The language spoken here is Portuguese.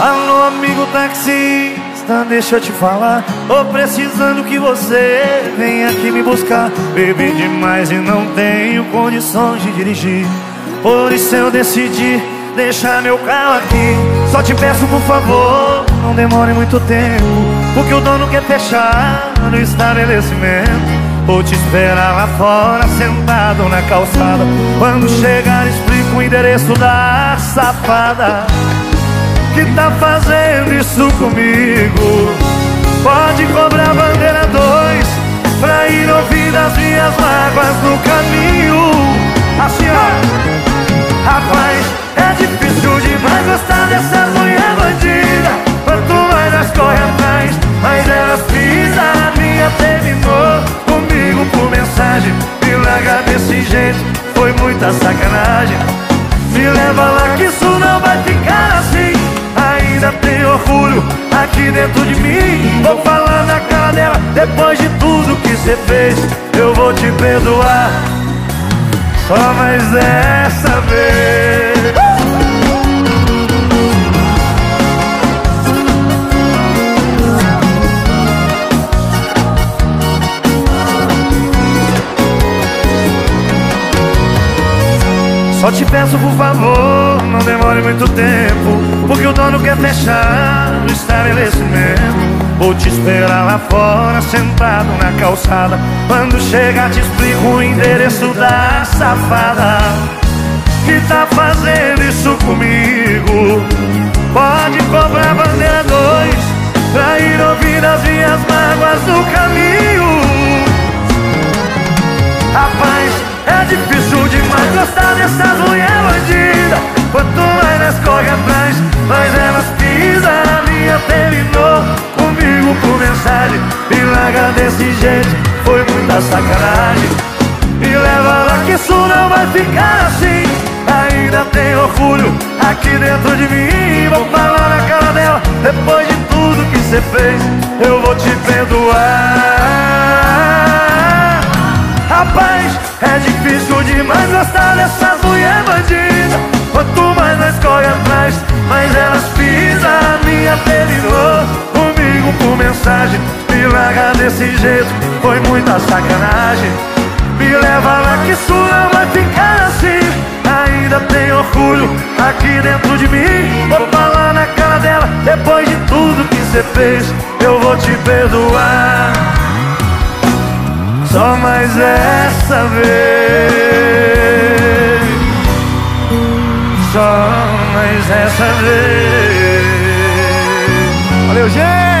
Alô, amigo taxista, deixa eu te falar. Tô precisando que você venha aqui me buscar. Bebi demais e não tenho condições de dirigir. Por isso eu decidi deixar meu carro aqui. Só te peço, por favor, não demore muito tempo. Porque o dono quer fechar no estabelecimento. Vou te esperar lá fora, sentado na calçada. Quando chegar, explico o endereço da safada. Que tá fazendo isso comigo? Pode cobrar bandeira dois Pra ir ouvir as minhas mágoas no caminho muita sacanagem. Me leva lá que isso não vai ficar assim. Ainda tem orgulho aqui dentro de mim. Vou falar na cara dela depois de tudo que você fez. Eu vou te perdoar só mais dessa vez Só te peço por favor, não demore muito tempo Porque o dono quer fechar o estabelecimento. Vou te esperar lá fora, sentado na calçada. Quando chegar te explico o endereço da safada. Que tá fazendo isso comigo? Pode cobrar bandeira dois Pra ir ouvir as minhas mágoas no caminho sacanagem. Me leva lá que isso não vai ficar assim. Ainda tem orgulho aqui dentro de mim. Vou falar na cara dela, depois de tudo que você fez Eu vou te perdoar. Rapaz, é difícil demais gostar dessas mulher bandida. Quanto mais nós corre atrás, mais elas pisam A minha terminou comigo por mensagem. Me larga desse jeito, foi muita sacanagem. Me leva lá que isso não vai ficar assim. Ainda tem orgulho aqui dentro de mim. Vou falar na cara dela, depois de tudo que você fez. Eu vou te perdoar. Só mais essa vez. Só mais essa vez. Valeu, gente!